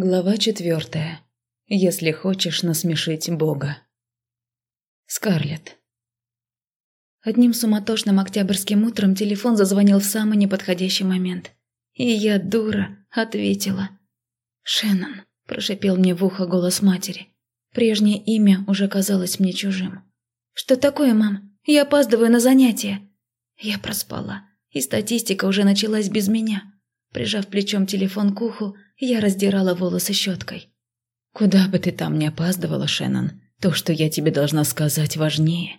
Глава четвертая. Если хочешь насмешить Бога. Скарлетт. Одним суматошным октябрьским утром телефон зазвонил в самый неподходящий момент. И я, дура, ответила. «Шеннон», – прошипел мне в ухо голос матери. Прежнее имя уже казалось мне чужим. «Что такое, мам? Я опаздываю на занятия». Я проспала, и статистика уже началась без меня. Прижав плечом телефон к уху, я раздирала волосы щеткой. «Куда бы ты там ни опаздывала, Шеннон, то, что я тебе должна сказать, важнее».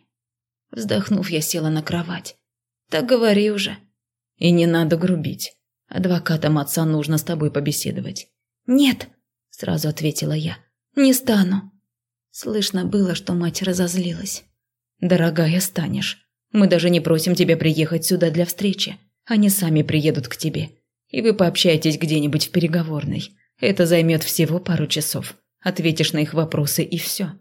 Вздохнув, я села на кровать. «Так говори уже». «И не надо грубить. Адвокатам отца нужно с тобой побеседовать». «Нет», – сразу ответила я. «Не стану». Слышно было, что мать разозлилась. «Дорогая, станешь. Мы даже не просим тебя приехать сюда для встречи. Они сами приедут к тебе и вы пообщаетесь где-нибудь в переговорной. Это займет всего пару часов. Ответишь на их вопросы и все.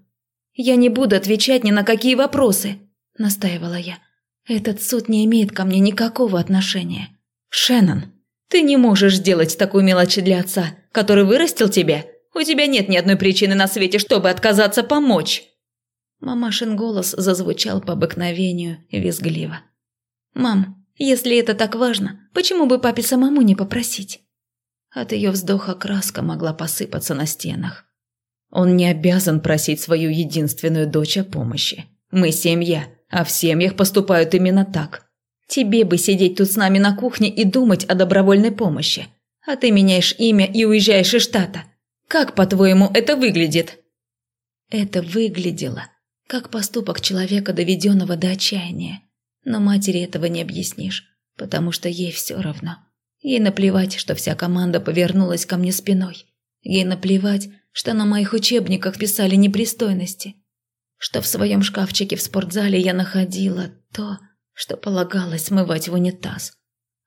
«Я не буду отвечать ни на какие вопросы», – настаивала я. «Этот суд не имеет ко мне никакого отношения». «Шеннон, ты не можешь сделать такую мелочь для отца, который вырастил тебя. У тебя нет ни одной причины на свете, чтобы отказаться помочь». Мамашин голос зазвучал по обыкновению визгливо. «Мам, если это так важно, почему бы папе самому не попросить? От ее вздоха краска могла посыпаться на стенах. Он не обязан просить свою единственную дочь о помощи. Мы семья, а в семьях поступают именно так. Тебе бы сидеть тут с нами на кухне и думать о добровольной помощи. А ты меняешь имя и уезжаешь из штата. Как, по-твоему, это выглядит? Это выглядело, как поступок человека, доведенного до отчаяния. Но матери этого не объяснишь, потому что ей все равно. Ей наплевать, что вся команда повернулась ко мне спиной. Ей наплевать, что на моих учебниках писали непристойности. Что в своем шкафчике в спортзале я находила то, что полагалось смывать в унитаз.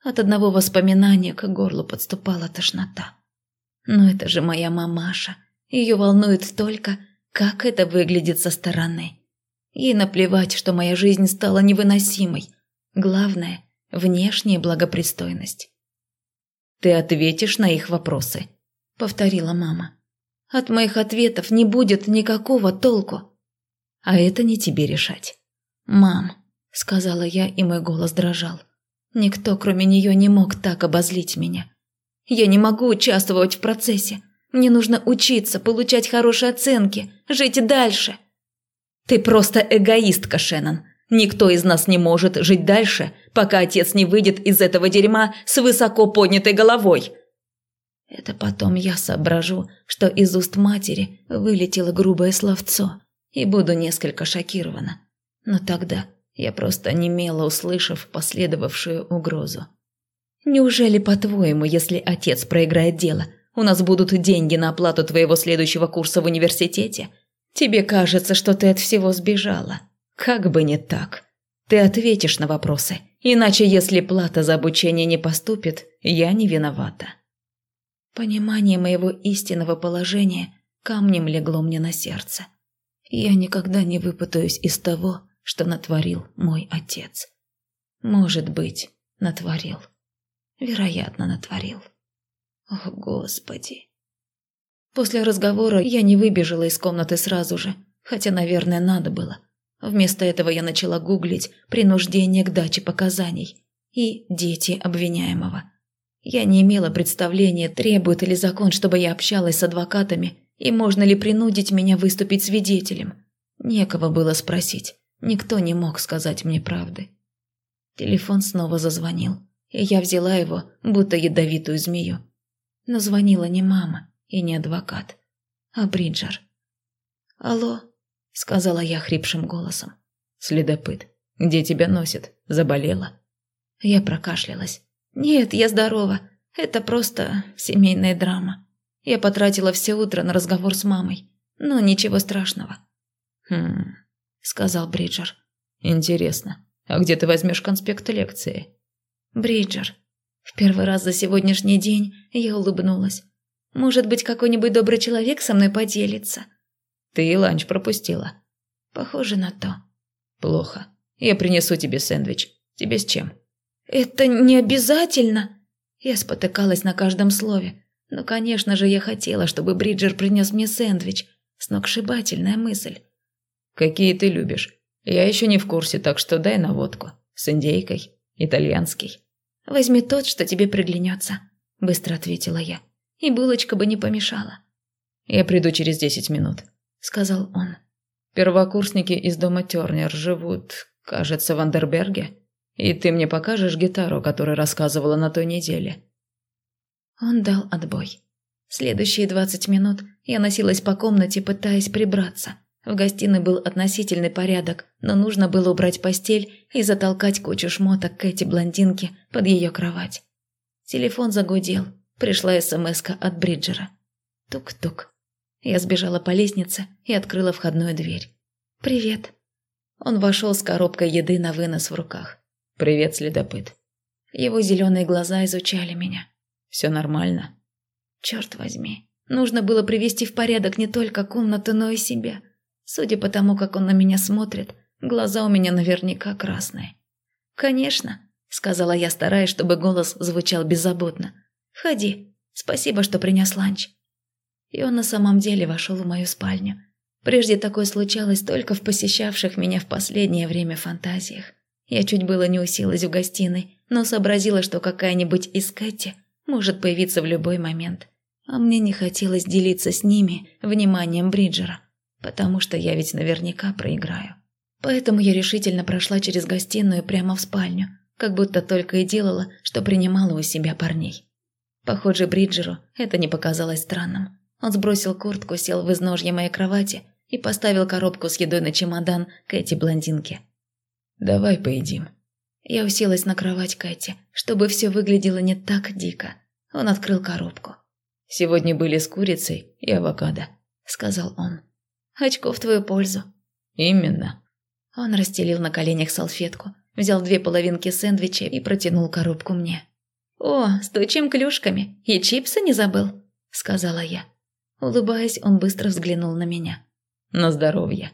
От одного воспоминания к горлу подступала тошнота. Но это же моя мамаша. Ее волнует только, как это выглядит со стороны. Ей наплевать, что моя жизнь стала невыносимой. Главное – внешняя благопристойность. «Ты ответишь на их вопросы», – повторила мама. «От моих ответов не будет никакого толку. А это не тебе решать». «Мам», – сказала я, и мой голос дрожал. Никто, кроме нее, не мог так обозлить меня. Я не могу участвовать в процессе. Мне нужно учиться, получать хорошие оценки, жить дальше. «Ты просто эгоистка, Шеннон. Никто из нас не может жить дальше, пока отец не выйдет из этого дерьма с высоко поднятой головой». Это потом я соображу, что из уст матери вылетело грубое словцо, и буду несколько шокирована. Но тогда я просто немела, услышав последовавшую угрозу. «Неужели, по-твоему, если отец проиграет дело, у нас будут деньги на оплату твоего следующего курса в университете?» Тебе кажется, что ты от всего сбежала. Как бы не так. Ты ответишь на вопросы. Иначе, если плата за обучение не поступит, я не виновата. Понимание моего истинного положения камнем легло мне на сердце. Я никогда не выпутаюсь из того, что натворил мой отец. Может быть, натворил. Вероятно, натворил. О, Господи. После разговора я не выбежала из комнаты сразу же, хотя, наверное, надо было. Вместо этого я начала гуглить «принуждение к даче показаний» и «дети обвиняемого». Я не имела представления, требует ли закон, чтобы я общалась с адвокатами, и можно ли принудить меня выступить свидетелем. Некого было спросить, никто не мог сказать мне правды. Телефон снова зазвонил, и я взяла его, будто ядовитую змею. Но звонила не мама и не адвокат, а Бриджер. «Алло», — сказала я хрипшим голосом. «Следопыт, где тебя носит? Заболела?» Я прокашлялась. «Нет, я здорова. Это просто семейная драма. Я потратила все утро на разговор с мамой, но ничего страшного». «Хм», — сказал Бриджер. «Интересно, а где ты возьмешь конспект лекции?» «Бриджер». В первый раз за сегодняшний день я улыбнулась. Может быть, какой-нибудь добрый человек со мной поделится?» «Ты ланч пропустила». «Похоже на то». «Плохо. Я принесу тебе сэндвич. Тебе с чем?» «Это не обязательно!» Я спотыкалась на каждом слове, Но, конечно же, я хотела, чтобы Бриджер принес мне сэндвич. Сногсшибательная мысль. «Какие ты любишь? Я еще не в курсе, так что дай наводку. С индейкой. Итальянский». «Возьми тот, что тебе приглянется», – быстро ответила я. «И булочка бы не помешала». «Я приду через десять минут», – сказал он. «Первокурсники из дома Тернер живут, кажется, в Андерберге. И ты мне покажешь гитару, которую рассказывала на той неделе». Он дал отбой. Следующие двадцать минут я носилась по комнате, пытаясь прибраться. В гостиной был относительный порядок, но нужно было убрать постель и затолкать кучу шмоток к эти блондинке под ее кровать. Телефон загудел. Пришла смс от Бриджера. Тук-тук. Я сбежала по лестнице и открыла входную дверь. «Привет». Он вошел с коробкой еды на вынос в руках. «Привет, следопыт». Его зеленые глаза изучали меня. «Все нормально?» Черт возьми, нужно было привести в порядок не только комнату, но и себя. Судя по тому, как он на меня смотрит, глаза у меня наверняка красные. «Конечно», — сказала я, стараясь, чтобы голос звучал беззаботно. «Входи. Спасибо, что принес ланч». И он на самом деле вошел в мою спальню. Прежде такое случалось только в посещавших меня в последнее время фантазиях. Я чуть было не уселась в гостиной, но сообразила, что какая-нибудь из Кэти может появиться в любой момент. А мне не хотелось делиться с ними вниманием Бриджера потому что я ведь наверняка проиграю. Поэтому я решительно прошла через гостиную прямо в спальню, как будто только и делала, что принимала у себя парней. Похоже, Бриджеру это не показалось странным. Он сбросил куртку, сел в изножье моей кровати и поставил коробку с едой на чемодан к эти блондинке. «Давай поедим». Я уселась на кровать Кэти, чтобы все выглядело не так дико. Он открыл коробку. «Сегодня были с курицей и авокадо», — сказал он. Очко в твою пользу». «Именно». Он расстелил на коленях салфетку, взял две половинки сэндвича и протянул коробку мне. «О, с тучим клюшками. И чипсы не забыл?» – сказала я. Улыбаясь, он быстро взглянул на меня. «На здоровье».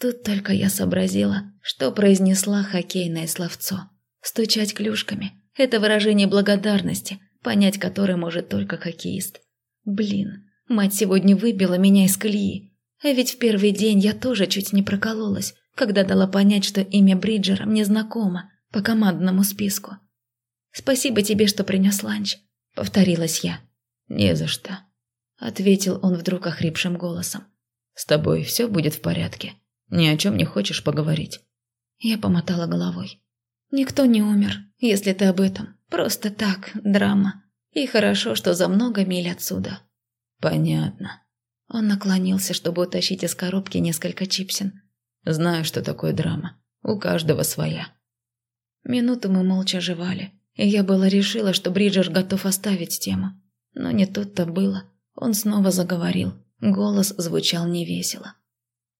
Тут только я сообразила, что произнесла хоккейное словцо. Стучать клюшками – это выражение благодарности, понять которое может только хоккеист. Блин, мать сегодня выбила меня из колеи. А ведь в первый день я тоже чуть не прокололась, когда дала понять, что имя Бриджера мне знакомо по командному списку. «Спасибо тебе, что принес ланч», — повторилась я. «Не за что», — ответил он вдруг охрипшим голосом. «С тобой все будет в порядке? Ни о чем не хочешь поговорить?» Я помотала головой. «Никто не умер, если ты об этом. Просто так, драма. И хорошо, что за много миль отсюда». «Понятно», он наклонился, чтобы утащить из коробки несколько чипсин. «Знаю, что такое драма. У каждого своя». Минуту мы молча жевали, и я была решила, что Бриджер готов оставить тему. Но не тут-то было. Он снова заговорил. Голос звучал невесело.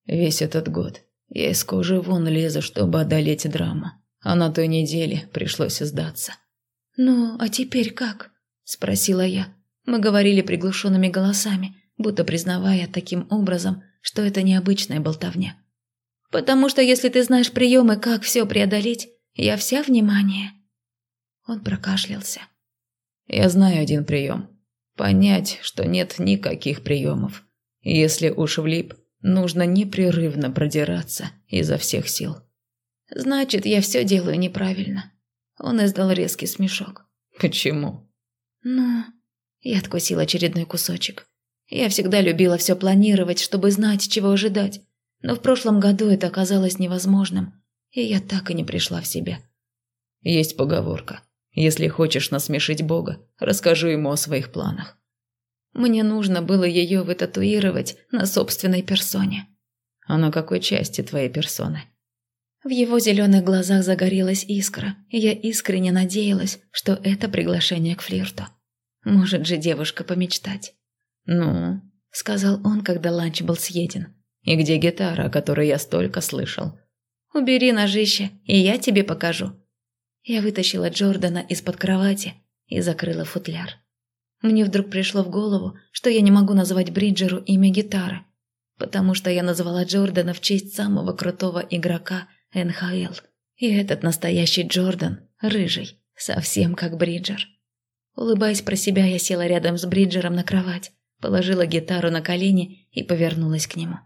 «Весь этот год я из кожи вон лезу, чтобы одолеть драму. А на той неделе пришлось сдаться». «Ну, а теперь как?» – спросила я. Мы говорили приглушенными голосами, будто признавая таким образом, что это необычная болтовня. «Потому что если ты знаешь приемы, как все преодолеть, я вся внимание». Он прокашлялся. «Я знаю один прием. Понять, что нет никаких приемов. Если уж влип, нужно непрерывно продираться изо всех сил». «Значит, я все делаю неправильно». Он издал резкий смешок. «Почему?» «Ну...» Я откусил очередной кусочек. Я всегда любила все планировать, чтобы знать, чего ожидать. Но в прошлом году это оказалось невозможным, и я так и не пришла в себя. Есть поговорка. Если хочешь насмешить Бога, расскажи ему о своих планах. Мне нужно было ее вытатуировать на собственной персоне. А на какой части твоей персоны? В его зеленых глазах загорелась искра, и я искренне надеялась, что это приглашение к флирту. Может же девушка помечтать. «Ну?» – сказал он, когда ланч был съеден. «И где гитара, о которой я столько слышал?» «Убери ножище, и я тебе покажу». Я вытащила Джордана из-под кровати и закрыла футляр. Мне вдруг пришло в голову, что я не могу назвать Бриджеру имя гитары, потому что я назвала Джордана в честь самого крутого игрока НХЛ. И этот настоящий Джордан, рыжий, совсем как Бриджер. Улыбаясь про себя, я села рядом с Бриджером на кровать, положила гитару на колени и повернулась к нему.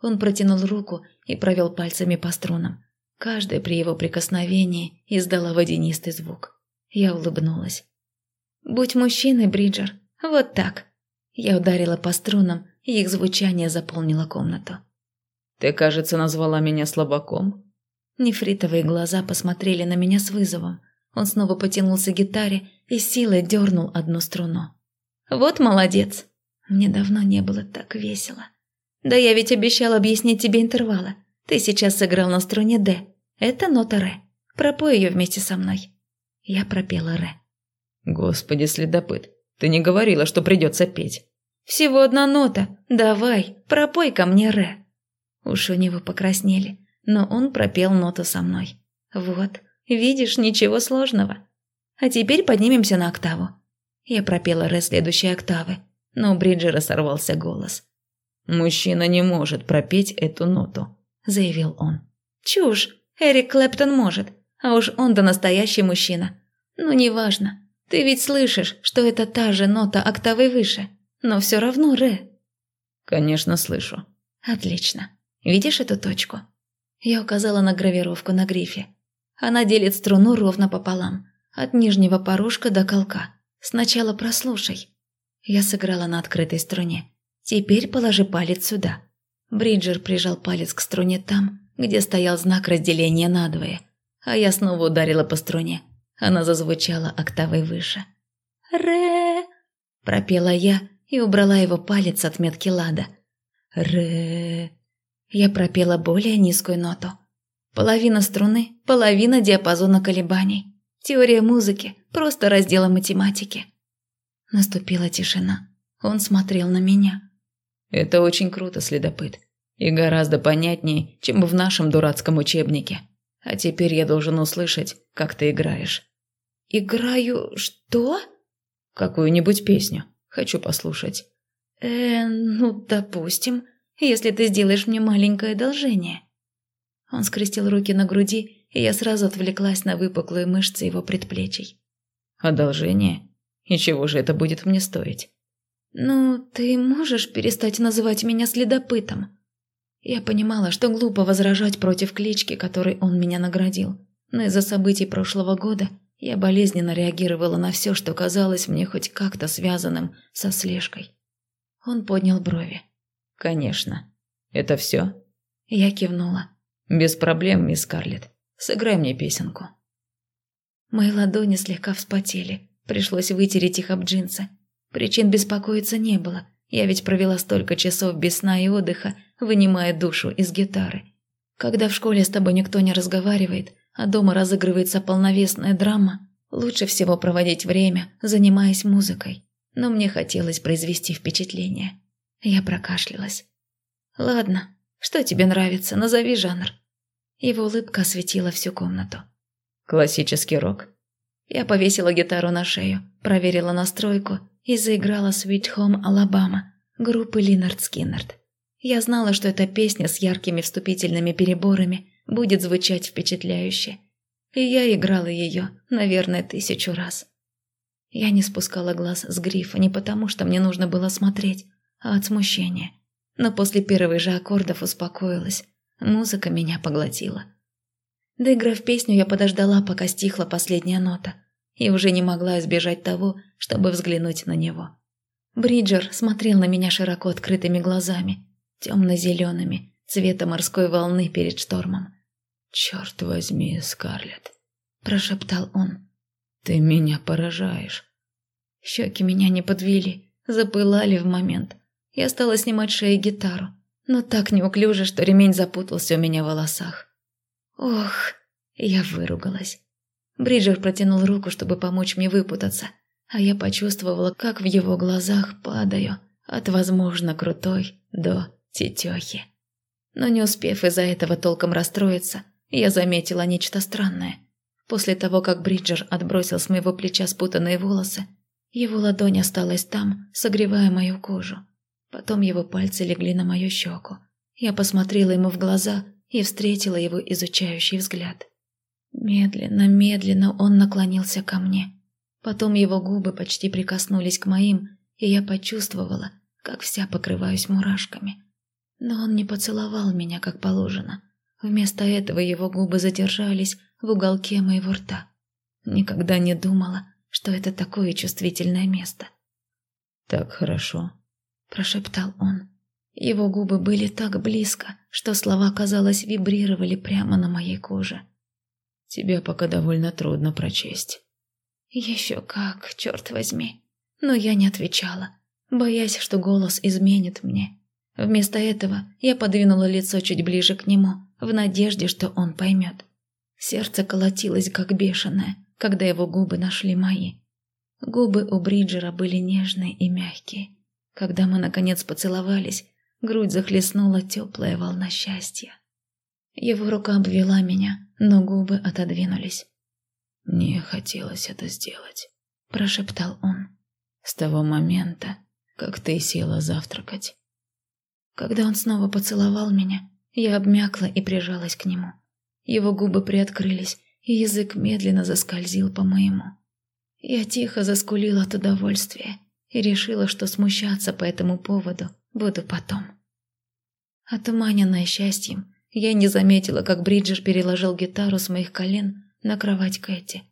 Он протянул руку и провел пальцами по струнам. Каждая при его прикосновении издала водянистый звук. Я улыбнулась. «Будь мужчиной, Бриджер, вот так». Я ударила по струнам, и их звучание заполнило комнату. «Ты, кажется, назвала меня слабаком?» Нефритовые глаза посмотрели на меня с вызовом. Он снова потянулся к гитаре и силой дернул одну струну. «Вот молодец! Мне давно не было так весело. Да я ведь обещал объяснить тебе интервалы. Ты сейчас сыграл на струне «Д». Это нота «Ре». Пропой ее вместе со мной». Я пропела «Ре». «Господи, следопыт, ты не говорила, что придется петь». «Всего одна нота. Давай, пропой ко мне «Ре». Уж у него покраснели, но он пропел ноту со мной. «Вот, видишь, ничего сложного. А теперь поднимемся на октаву». Я пропела «Ре» следующей октавы, но у Бриджера сорвался голос. «Мужчина не может пропеть эту ноту», – заявил он. «Чушь! Эрик Клэптон может, а уж он-то настоящий мужчина. Ну, неважно. Ты ведь слышишь, что это та же нота октавой выше, но все равно ре». «Конечно, слышу». «Отлично. Видишь эту точку?» Я указала на гравировку на грифе. Она делит струну ровно пополам, от нижнего порожка до колка. Сначала прослушай. Я сыграла на открытой струне. Теперь положи палец сюда. Бриджер прижал палец к струне там, где стоял знак разделения надвое, а я снова ударила по струне. Она зазвучала октавой выше. «Ре!» – пропела я и убрала его палец от метки лада. «Ре!» Я пропела более низкую ноту. Половина струны, половина диапазона колебаний. Теория музыки, просто раздела математики. Наступила тишина. Он смотрел на меня. «Это очень круто, следопыт. И гораздо понятнее, чем в нашем дурацком учебнике. А теперь я должен услышать, как ты играешь». «Играю что?» «Какую-нибудь песню. Хочу послушать». «Э, ну, допустим если ты сделаешь мне маленькое одолжение». Он скрестил руки на груди, и я сразу отвлеклась на выпуклые мышцы его предплечий. «Одолжение? И чего же это будет мне стоить?» «Ну, ты можешь перестать называть меня следопытом?» Я понимала, что глупо возражать против клички, которой он меня наградил, но из-за событий прошлого года я болезненно реагировала на все, что казалось мне хоть как-то связанным со слежкой. Он поднял брови. «Конечно. Это все?» Я кивнула. «Без проблем, мисс Карлетт. Сыграй мне песенку». Мои ладони слегка вспотели. Пришлось вытереть их об джинсы. Причин беспокоиться не было. Я ведь провела столько часов без сна и отдыха, вынимая душу из гитары. Когда в школе с тобой никто не разговаривает, а дома разыгрывается полновесная драма, лучше всего проводить время, занимаясь музыкой. Но мне хотелось произвести впечатление. Я прокашлялась. «Ладно, что тебе нравится, назови жанр». Его улыбка осветила всю комнату. «Классический рок». Я повесила гитару на шею, проверила настройку и заиграла «Sweet Home Alabama» группы Линард Скиннерд. Я знала, что эта песня с яркими вступительными переборами будет звучать впечатляюще. И я играла ее, наверное, тысячу раз. Я не спускала глаз с грифа не потому, что мне нужно было смотреть, а от смущения. Но после первых же аккордов успокоилась. Музыка меня поглотила. Доиграв песню, я подождала, пока стихла последняя нота, и уже не могла избежать того, чтобы взглянуть на него. Бриджер смотрел на меня широко открытыми глазами, темно-зелеными, цвета морской волны перед штормом. «Черт возьми, Скарлетт!» – прошептал он. «Ты меня поражаешь!» Щеки меня не подвели, запылали в момент. Я стала снимать шею гитару, но так неуклюже, что ремень запутался у меня в волосах. Ох, я выругалась. Бриджер протянул руку, чтобы помочь мне выпутаться, а я почувствовала, как в его глазах падаю от, возможно, крутой до тетехи. Но не успев из-за этого толком расстроиться, я заметила нечто странное. После того, как Бриджер отбросил с моего плеча спутанные волосы, его ладонь осталась там, согревая мою кожу. Потом его пальцы легли на мою щеку. Я посмотрела ему в глаза и встретила его изучающий взгляд. Медленно, медленно он наклонился ко мне. Потом его губы почти прикоснулись к моим, и я почувствовала, как вся покрываюсь мурашками. Но он не поцеловал меня, как положено. Вместо этого его губы задержались в уголке моего рта. Никогда не думала, что это такое чувствительное место. «Так хорошо», – прошептал он. Его губы были так близко, что слова, казалось, вибрировали прямо на моей коже. «Тебя пока довольно трудно прочесть». «Еще как, черт возьми». Но я не отвечала, боясь, что голос изменит мне. Вместо этого я подвинула лицо чуть ближе к нему, в надежде, что он поймет. Сердце колотилось, как бешеное, когда его губы нашли мои. Губы у Бриджера были нежные и мягкие. Когда мы, наконец, поцеловались, грудь захлестнула теплая волна счастья. Его рука обвела меня, но губы отодвинулись. «Мне хотелось это сделать», – прошептал он. «С того момента, как ты села завтракать». Когда он снова поцеловал меня, я обмякла и прижалась к нему. Его губы приоткрылись, и язык медленно заскользил по моему. Я тихо заскулила от удовольствия и решила, что смущаться по этому поводу буду потом. Отуманенная счастьем, я не заметила, как Бриджер переложил гитару с моих колен на кровать Кэти.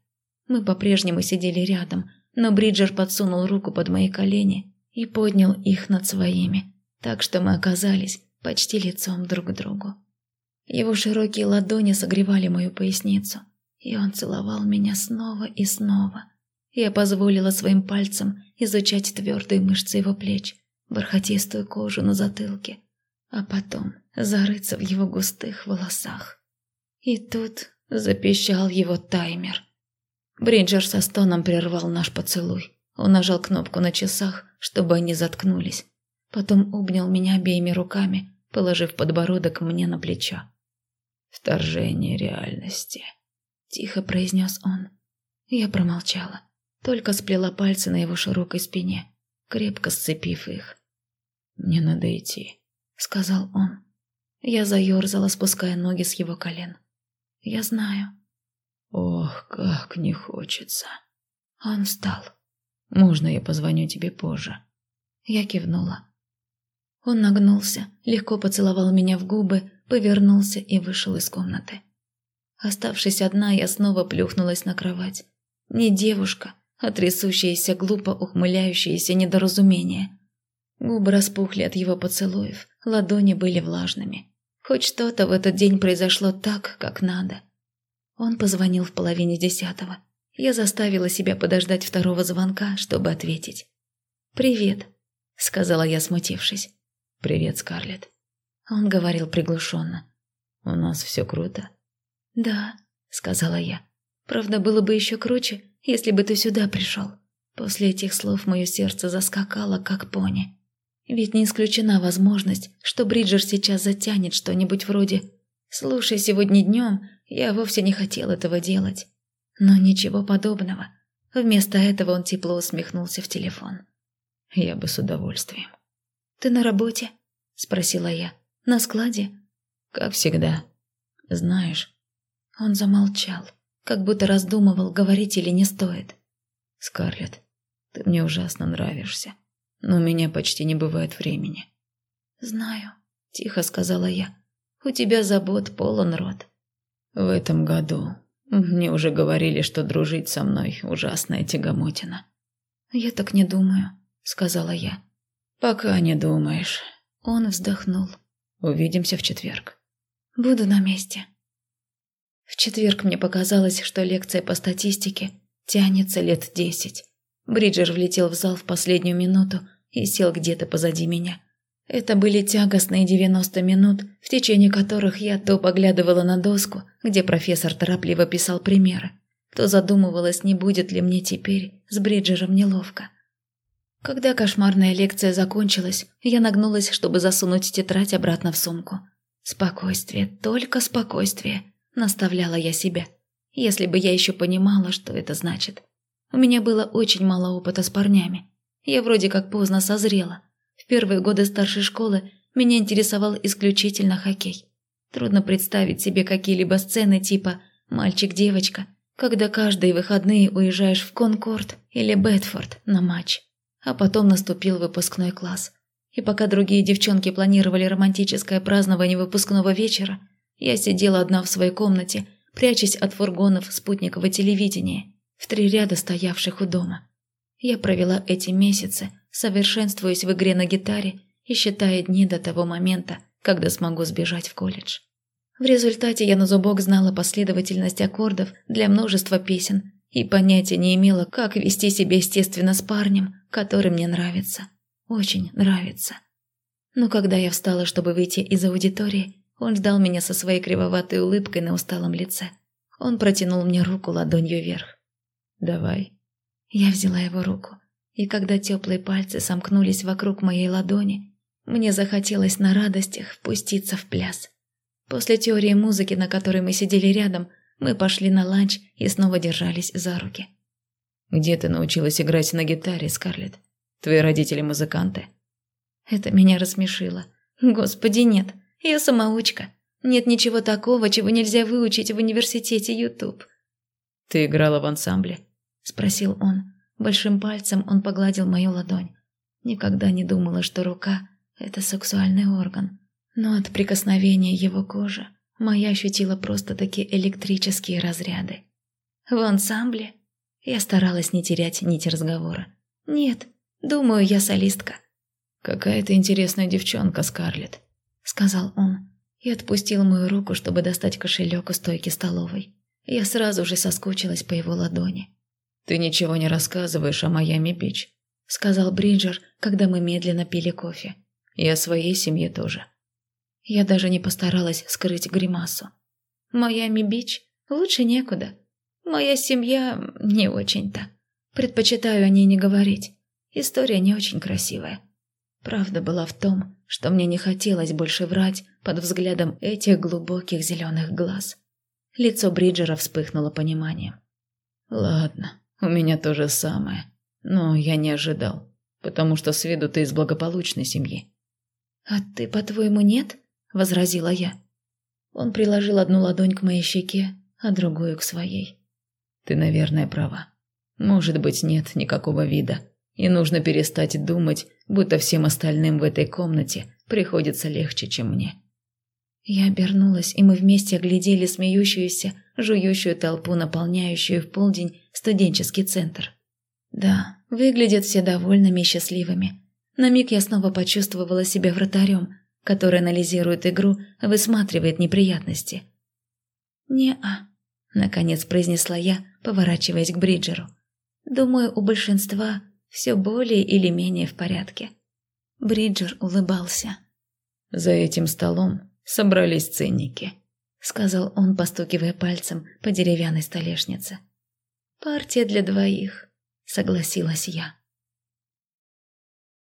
Мы по-прежнему сидели рядом, но Бриджер подсунул руку под мои колени и поднял их над своими, так что мы оказались почти лицом друг к другу. Его широкие ладони согревали мою поясницу, и он целовал меня снова и снова. Я позволила своим пальцам изучать твердые мышцы его плеч, бархатистую кожу на затылке, а потом зарыться в его густых волосах. И тут запищал его таймер. Бриджер со стоном прервал наш поцелуй. Он нажал кнопку на часах, чтобы они заткнулись. Потом обнял меня обеими руками, положив подбородок мне на плечо. «Вторжение реальности», – тихо произнес он. Я промолчала, только сплела пальцы на его широкой спине, крепко сцепив их. «Мне надо идти», – сказал он. Я заерзала, спуская ноги с его колен. «Я знаю». «Ох, как не хочется». Он встал. «Можно я позвоню тебе позже?» Я кивнула. Он нагнулся, легко поцеловал меня в губы, повернулся и вышел из комнаты. Оставшись одна, я снова плюхнулась на кровать. Не девушка, а трясущееся, глупо ухмыляющееся недоразумение. Губы распухли от его поцелуев, ладони были влажными. Хоть что-то в этот день произошло так, как надо. Он позвонил в половине десятого. Я заставила себя подождать второго звонка, чтобы ответить. «Привет», — сказала я, смутившись. «Привет, Скарлетт». Он говорил приглушенно. «У нас все круто». «Да», — сказала я. «Правда, было бы еще круче, если бы ты сюда пришел». После этих слов мое сердце заскакало, как пони. Ведь не исключена возможность, что Бриджер сейчас затянет что-нибудь вроде «Слушай, сегодня днем я вовсе не хотел этого делать». Но ничего подобного. Вместо этого он тепло усмехнулся в телефон. «Я бы с удовольствием». «Ты на работе?» – спросила я. «На складе?» «Как всегда. Знаешь...» Он замолчал, как будто раздумывал, говорить или не стоит. «Скарлетт, ты мне ужасно нравишься, но у меня почти не бывает времени». «Знаю», – тихо сказала я. «У тебя забот полон рот». «В этом году мне уже говорили, что дружить со мной – ужасная тягомотина». «Я так не думаю», – сказала я. «Пока не думаешь». Он вздохнул. «Увидимся в четверг». «Буду на месте». В четверг мне показалось, что лекция по статистике тянется лет десять. Бриджер влетел в зал в последнюю минуту и сел где-то позади меня. Это были тягостные 90 минут, в течение которых я то поглядывала на доску, где профессор торопливо писал примеры, то задумывалась, не будет ли мне теперь с Бриджером неловко. Когда кошмарная лекция закончилась, я нагнулась, чтобы засунуть тетрадь обратно в сумку. «Спокойствие, только спокойствие», – наставляла я себя. Если бы я еще понимала, что это значит. У меня было очень мало опыта с парнями. Я вроде как поздно созрела. В первые годы старшей школы меня интересовал исключительно хоккей. Трудно представить себе какие-либо сцены типа «мальчик-девочка», когда каждые выходные уезжаешь в Конкорд или Бетфорд на матч. А потом наступил выпускной класс. И пока другие девчонки планировали романтическое празднование выпускного вечера, я сидела одна в своей комнате, прячась от фургонов спутникового телевидения, в три ряда стоявших у дома. Я провела эти месяцы, совершенствуясь в игре на гитаре и считая дни до того момента, когда смогу сбежать в колледж. В результате я на зубок знала последовательность аккордов для множества песен и понятия не имела, как вести себя естественно с парнем, который мне нравится. Очень нравится. Но когда я встала, чтобы выйти из аудитории, он ждал меня со своей кривоватой улыбкой на усталом лице. Он протянул мне руку ладонью вверх. «Давай». Я взяла его руку, и когда теплые пальцы сомкнулись вокруг моей ладони, мне захотелось на радостях впуститься в пляс. После теории музыки, на которой мы сидели рядом, мы пошли на ланч и снова держались за руки. «Где ты научилась играть на гитаре, Скарлетт? Твои родители музыканты?» Это меня рассмешило. «Господи, нет, я самоучка. Нет ничего такого, чего нельзя выучить в университете Ютуб». «Ты играла в ансамбле?» – спросил он. Большим пальцем он погладил мою ладонь. Никогда не думала, что рука – это сексуальный орган. Но от прикосновения его кожи моя ощутила просто такие электрические разряды. В ансамбле я старалась не терять нить разговора. «Нет, думаю, я солистка». «Какая ты интересная девчонка, Скарлетт», — сказал он и отпустил мою руку, чтобы достать кошелек у стойки столовой. Я сразу же соскучилась по его ладони. «Ты ничего не рассказываешь о Майами Бич», — сказал Бриджер, когда мы медленно пили кофе. «И о своей семье тоже». Я даже не постаралась скрыть гримасу. «Майами-Бич? Лучше некуда. Моя семья не очень-то. Предпочитаю о ней не говорить. История не очень красивая. Правда была в том, что мне не хотелось больше врать под взглядом этих глубоких зеленых глаз. Лицо Бриджера вспыхнуло пониманием. «Ладно, у меня то же самое. Но я не ожидал, потому что с виду ты из благополучной семьи». «А ты, по-твоему, нет?» – возразила я. Он приложил одну ладонь к моей щеке, а другую к своей. «Ты, наверное, права. Может быть, нет никакого вида, и нужно перестать думать, будто всем остальным в этой комнате приходится легче, чем мне». Я обернулась, и мы вместе оглядели смеющуюся, жующую толпу, наполняющую в полдень студенческий центр. Да, выглядят все довольными и счастливыми. На миг я снова почувствовала себя вратарем, который анализирует игру, высматривает неприятности. «Не-а», — наконец произнесла я, поворачиваясь к Бриджеру. «Думаю, у большинства все более или менее в порядке». Бриджер улыбался. «За этим столом собрались ценники», — сказал он, постукивая пальцем по деревянной столешнице. «Партия для двоих», — согласилась я.